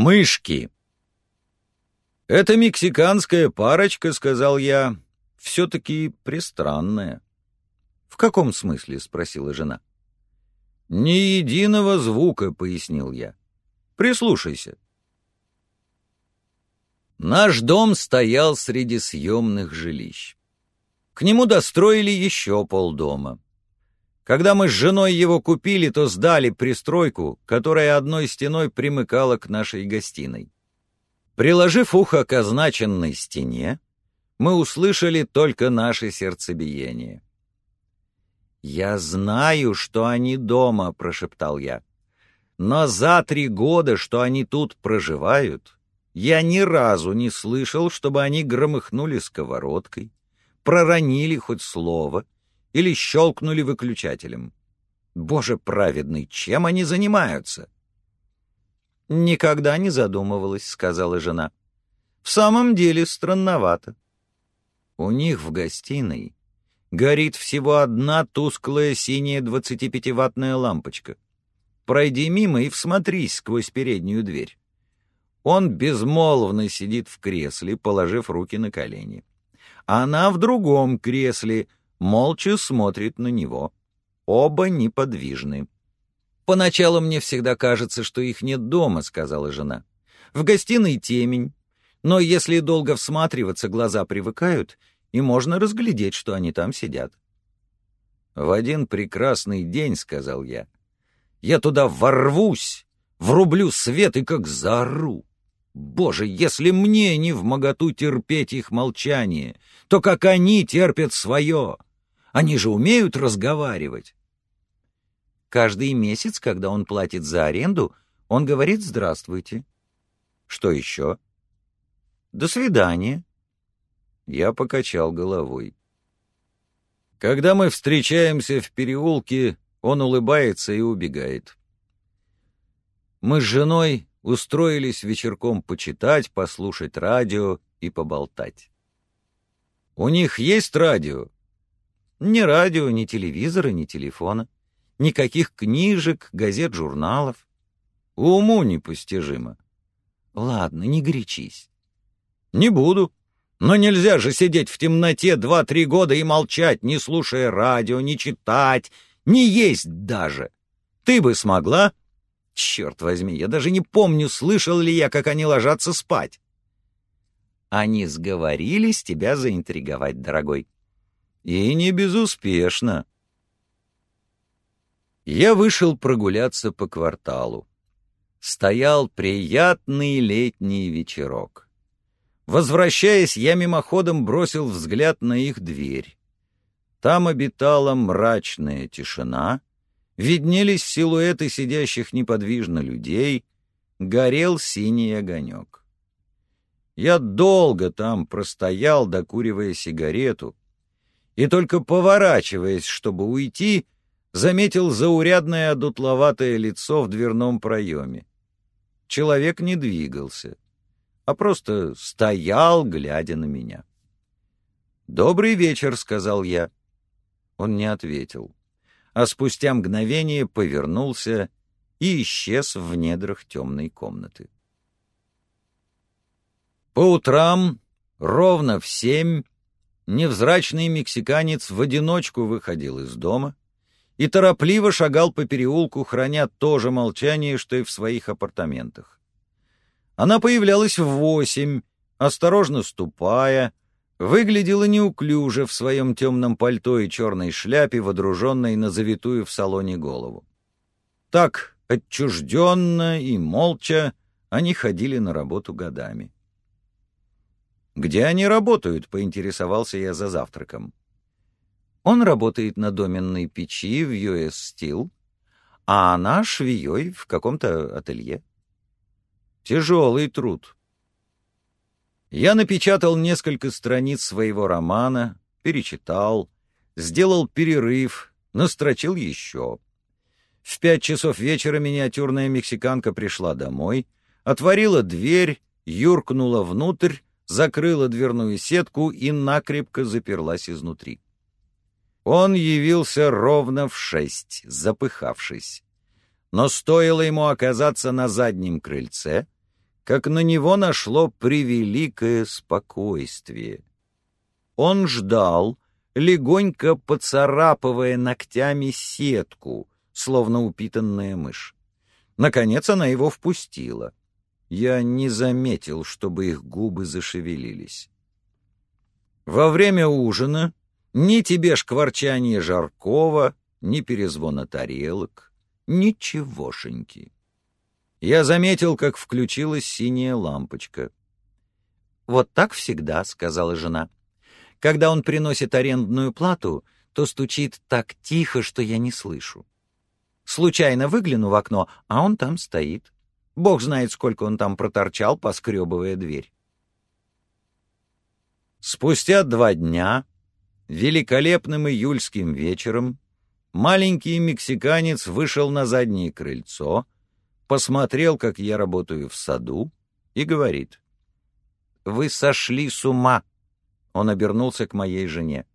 Мышки. «Это мексиканская парочка», — сказал я, — «все-таки пристранная». «В каком смысле?» — спросила жена. «Ни единого звука», — пояснил я. «Прислушайся». Наш дом стоял среди съемных жилищ. К нему достроили еще полдома. Когда мы с женой его купили, то сдали пристройку, которая одной стеной примыкала к нашей гостиной. Приложив ухо к означенной стене, мы услышали только наше сердцебиение. «Я знаю, что они дома», — прошептал я. «Но за три года, что они тут проживают, я ни разу не слышал, чтобы они громыхнули сковородкой, проронили хоть слово — или щелкнули выключателем. Боже праведный, чем они занимаются? «Никогда не задумывалась», — сказала жена. «В самом деле странновато». У них в гостиной горит всего одна тусклая синяя 25-ваттная лампочка. Пройди мимо и всмотрись сквозь переднюю дверь. Он безмолвно сидит в кресле, положив руки на колени. Она в другом кресле — молча смотрит на него. Оба неподвижны. «Поначалу мне всегда кажется, что их нет дома», — сказала жена. «В гостиной темень, но если долго всматриваться, глаза привыкают, и можно разглядеть, что они там сидят». «В один прекрасный день», — сказал я, — «я туда ворвусь, врублю свет и как заору. Боже, если мне не в моготу терпеть их молчание, то как они терпят свое!» Они же умеют разговаривать. Каждый месяц, когда он платит за аренду, он говорит «здравствуйте». Что еще? До свидания. Я покачал головой. Когда мы встречаемся в переулке, он улыбается и убегает. Мы с женой устроились вечерком почитать, послушать радио и поболтать. «У них есть радио?» Ни радио, ни телевизора, ни телефона. Никаких книжек, газет, журналов. Уму непостижимо. Ладно, не горячись. Не буду. Но нельзя же сидеть в темноте два-три года и молчать, не слушая радио, не читать, не есть даже. Ты бы смогла? Черт возьми, я даже не помню, слышал ли я, как они ложатся спать. Они сговорились тебя заинтриговать, дорогой. И не безуспешно. Я вышел прогуляться по кварталу. Стоял приятный летний вечерок. Возвращаясь, я мимоходом бросил взгляд на их дверь. Там обитала мрачная тишина, виднелись силуэты сидящих неподвижно людей, горел синий огонек. Я долго там простоял, докуривая сигарету, и только поворачиваясь, чтобы уйти, заметил заурядное одутловатое лицо в дверном проеме. Человек не двигался, а просто стоял, глядя на меня. «Добрый вечер», — сказал я. Он не ответил, а спустя мгновение повернулся и исчез в недрах темной комнаты. По утрам, ровно в семь, невзрачный мексиканец в одиночку выходил из дома и торопливо шагал по переулку, храня то же молчание, что и в своих апартаментах. Она появлялась в восемь, осторожно ступая, выглядела неуклюже в своем темном пальто и черной шляпе, водруженной на завитую в салоне голову. Так, отчужденно и молча, они ходили на работу годами. «Где они работают?» — поинтересовался я за завтраком. Он работает на доменной печи в US Steel, а она швеей в каком-то ателье. Тяжелый труд. Я напечатал несколько страниц своего романа, перечитал, сделал перерыв, настрочил еще. В пять часов вечера миниатюрная мексиканка пришла домой, отворила дверь, юркнула внутрь закрыла дверную сетку и накрепко заперлась изнутри. Он явился ровно в шесть, запыхавшись. Но стоило ему оказаться на заднем крыльце, как на него нашло превеликое спокойствие. Он ждал, легонько поцарапывая ногтями сетку, словно упитанная мышь. Наконец она его впустила. Я не заметил, чтобы их губы зашевелились. Во время ужина ни тебе шкварчание жаркого, ни перезвона тарелок, ничегошеньки. Я заметил, как включилась синяя лампочка. «Вот так всегда», — сказала жена. «Когда он приносит арендную плату, то стучит так тихо, что я не слышу. Случайно выгляну в окно, а он там стоит. Бог знает, сколько он там проторчал, поскребывая дверь. Спустя два дня, великолепным июльским вечером, маленький мексиканец вышел на заднее крыльцо, посмотрел, как я работаю в саду, и говорит, «Вы сошли с ума!» Он обернулся к моей жене.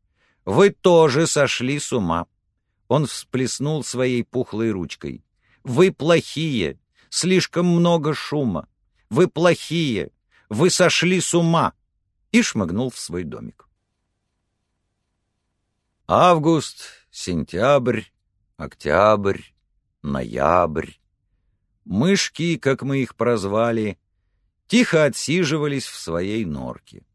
«Вы тоже сошли с ума!» Он всплеснул своей пухлой ручкой. «Вы плохие! Слишком много шума! Вы плохие! Вы сошли с ума!» И шмыгнул в свой домик. Август, сентябрь, октябрь, ноябрь. Мышки, как мы их прозвали, тихо отсиживались в своей норке.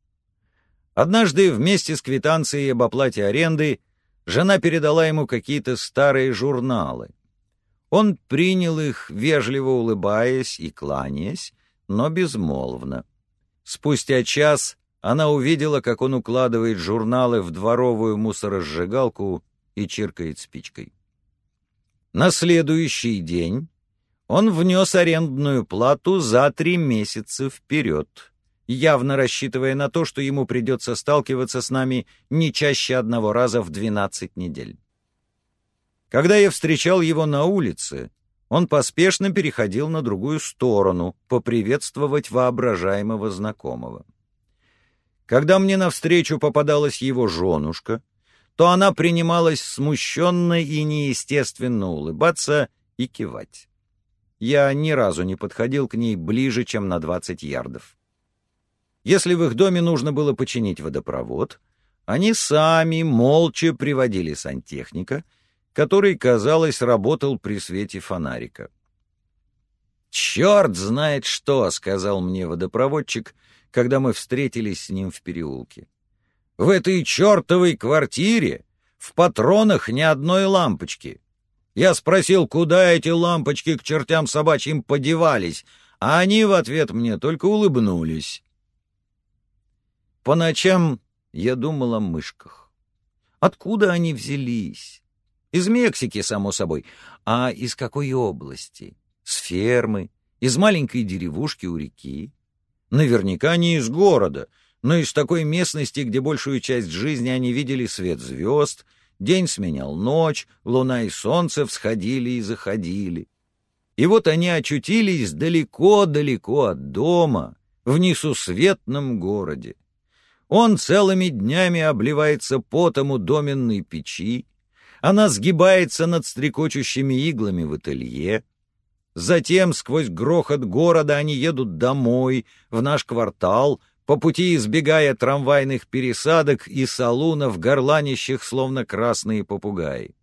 Однажды вместе с квитанцией об оплате аренды Жена передала ему какие-то старые журналы. Он принял их, вежливо улыбаясь и кланяясь, но безмолвно. Спустя час она увидела, как он укладывает журналы в дворовую мусоросжигалку и чиркает спичкой. На следующий день он внес арендную плату за три месяца вперед явно рассчитывая на то, что ему придется сталкиваться с нами не чаще одного раза в 12 недель. Когда я встречал его на улице, он поспешно переходил на другую сторону, поприветствовать воображаемого знакомого. Когда мне навстречу попадалась его женушка, то она принималась смущенно и неестественно улыбаться и кивать. Я ни разу не подходил к ней ближе, чем на 20 ярдов. Если в их доме нужно было починить водопровод, они сами молча приводили сантехника, который, казалось, работал при свете фонарика. «Черт знает что!» — сказал мне водопроводчик, когда мы встретились с ним в переулке. «В этой чертовой квартире в патронах ни одной лампочки. Я спросил, куда эти лампочки к чертям собачьим подевались, а они в ответ мне только улыбнулись». По ночам я думал о мышках. Откуда они взялись? Из Мексики, само собой. А из какой области? С фермы? Из маленькой деревушки у реки? Наверняка не из города, но из такой местности, где большую часть жизни они видели свет звезд, день сменял ночь, луна и солнце всходили и заходили. И вот они очутились далеко-далеко от дома, в несусветном городе. Он целыми днями обливается потом у доменной печи, она сгибается над стрекочущими иглами в ателье. Затем сквозь грохот города они едут домой, в наш квартал, по пути избегая трамвайных пересадок и салунов, горланищих, словно красные попугаи.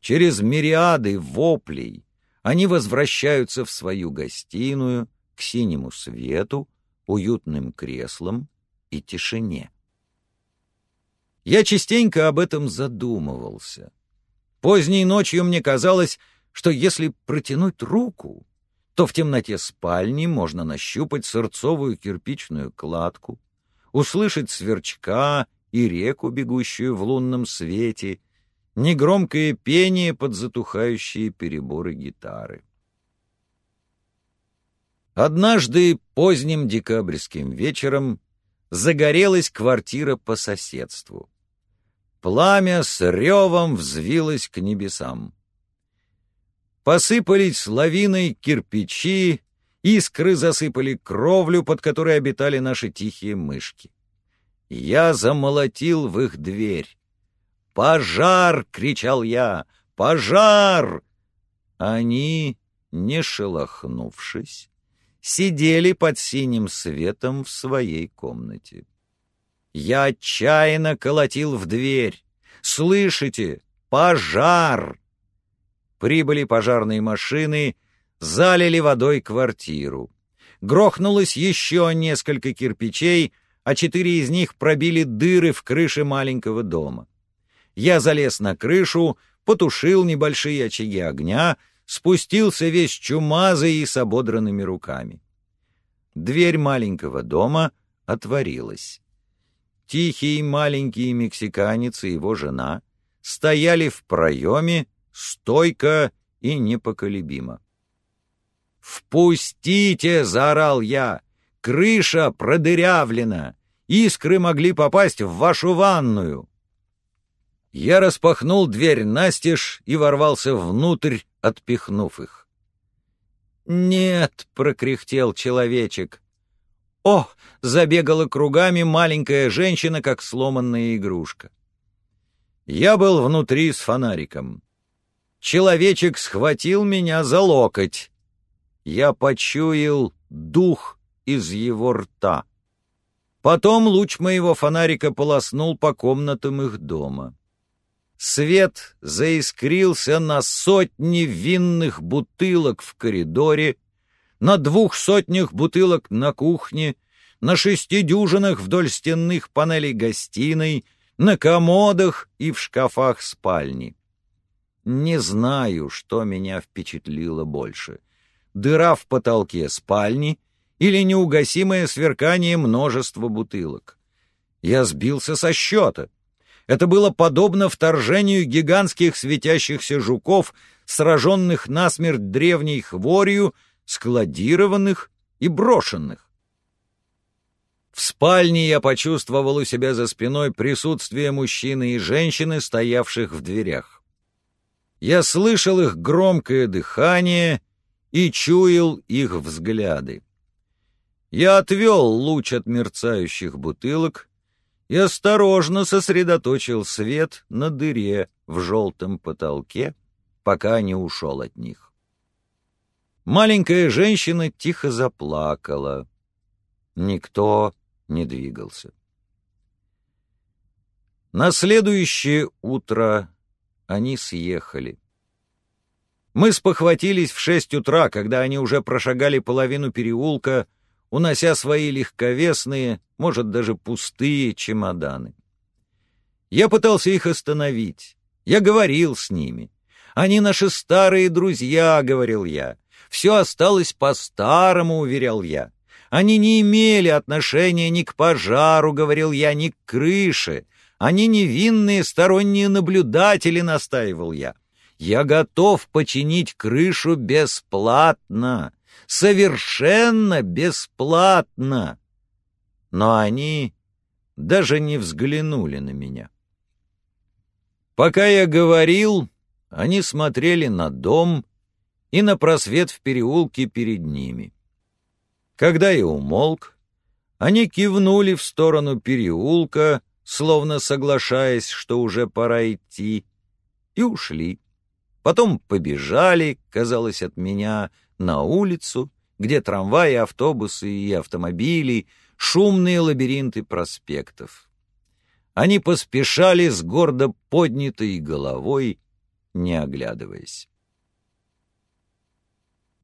Через мириады воплей они возвращаются в свою гостиную, к синему свету, уютным креслам, и тишине. Я частенько об этом задумывался. Поздней ночью мне казалось, что если протянуть руку, то в темноте спальни можно нащупать сырцовую кирпичную кладку, услышать сверчка и реку, бегущую в лунном свете, негромкое пение под затухающие переборы гитары. Однажды поздним декабрьским вечером загорелась квартира по соседству. Пламя с ревом взвилось к небесам. Посыпались лавиной кирпичи, искры засыпали кровлю, под которой обитали наши тихие мышки. Я замолотил в их дверь. «Пожар!» — кричал я. «Пожар!» Они, не шелохнувшись, сидели под синим светом в своей комнате. Я отчаянно колотил в дверь. «Слышите? Пожар!» Прибыли пожарные машины, залили водой квартиру. Грохнулось еще несколько кирпичей, а четыре из них пробили дыры в крыше маленького дома. Я залез на крышу, потушил небольшие очаги огня, спустился весь чумазый и с ободранными руками. Дверь маленького дома отворилась. Тихий маленький мексиканец и его жена стояли в проеме, стойко и непоколебимо. «Впустите!» — заорал я. «Крыша продырявлена! Искры могли попасть в вашу ванную!» Я распахнул дверь настежь и ворвался внутрь, отпихнув их. «Нет!» — прокряхтел человечек. «О!» — забегала кругами маленькая женщина, как сломанная игрушка. Я был внутри с фонариком. Человечек схватил меня за локоть. Я почуял дух из его рта. Потом луч моего фонарика полоснул по комнатам их дома. Свет заискрился на сотни винных бутылок в коридоре, на двух сотнях бутылок на кухне, на шести дюжинах вдоль стенных панелей гостиной, на комодах и в шкафах спальни. Не знаю, что меня впечатлило больше. Дыра в потолке спальни или неугасимое сверкание множества бутылок. Я сбился со счета. Это было подобно вторжению гигантских светящихся жуков, сраженных насмерть древней хворью, складированных и брошенных. В спальне я почувствовал у себя за спиной присутствие мужчины и женщины, стоявших в дверях. Я слышал их громкое дыхание и чуял их взгляды. Я отвел луч от мерцающих бутылок и осторожно сосредоточил свет на дыре в желтом потолке, пока не ушел от них. Маленькая женщина тихо заплакала. Никто не двигался. На следующее утро они съехали. Мы спохватились в шесть утра, когда они уже прошагали половину переулка, унося свои легковесные, может, даже пустые чемоданы. Я пытался их остановить. Я говорил с ними. «Они наши старые друзья», — говорил я. «Все осталось по-старому», — уверял я. «Они не имели отношения ни к пожару», — говорил я, — «ни к крыше. Они невинные сторонние наблюдатели», — настаивал я. «Я готов починить крышу бесплатно совершенно бесплатно. Но они даже не взглянули на меня. Пока я говорил, они смотрели на дом и на просвет в переулке перед ними. Когда я умолк, они кивнули в сторону переулка, словно соглашаясь, что уже пора идти, и ушли. Потом побежали, казалось, от меня, на улицу, где трамваи, автобусы и автомобили, шумные лабиринты проспектов. Они поспешали с гордо поднятой головой, не оглядываясь.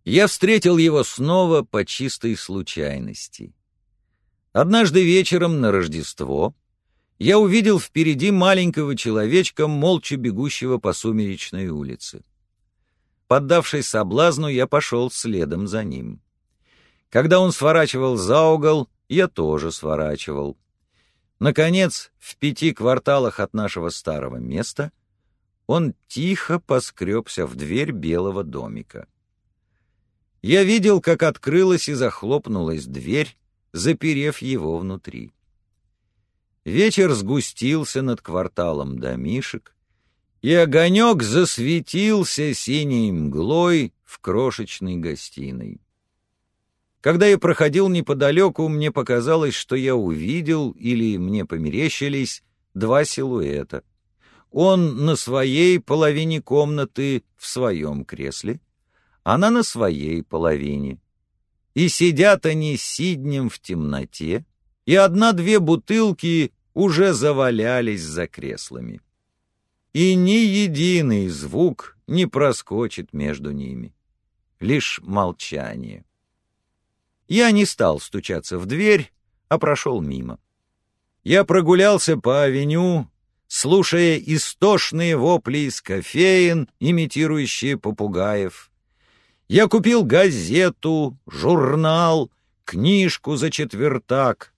Я встретил его снова по чистой случайности. Однажды вечером на Рождество я увидел впереди маленького человечка, молча бегущего по сумеречной улице. Поддавшись соблазну, я пошел следом за ним. Когда он сворачивал за угол, я тоже сворачивал. Наконец, в пяти кварталах от нашего старого места он тихо поскребся в дверь белого домика. Я видел, как открылась и захлопнулась дверь, заперев его внутри. Вечер сгустился над кварталом домишек, и огонек засветился синей мглой в крошечной гостиной. Когда я проходил неподалеку, мне показалось, что я увидел, или мне померещились, два силуэта. Он на своей половине комнаты в своем кресле, она на своей половине. и сидят они сиднем в темноте, и одна-две бутылки уже завалялись за креслами. И ни единый звук не проскочит между ними. Лишь молчание. Я не стал стучаться в дверь, а прошел мимо. Я прогулялся по авеню, слушая истошные вопли из кофеин, имитирующие попугаев. Я купил газету, журнал, книжку за четвертак.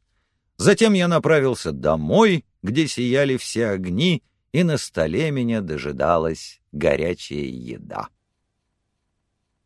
Затем я направился домой, где сияли все огни, и на столе меня дожидалась горячая еда.